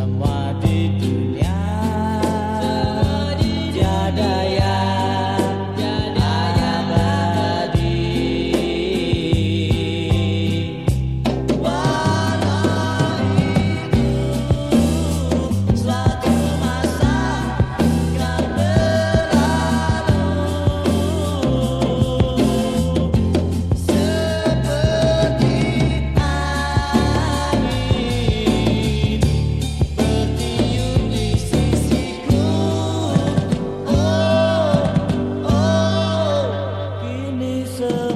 someone deserve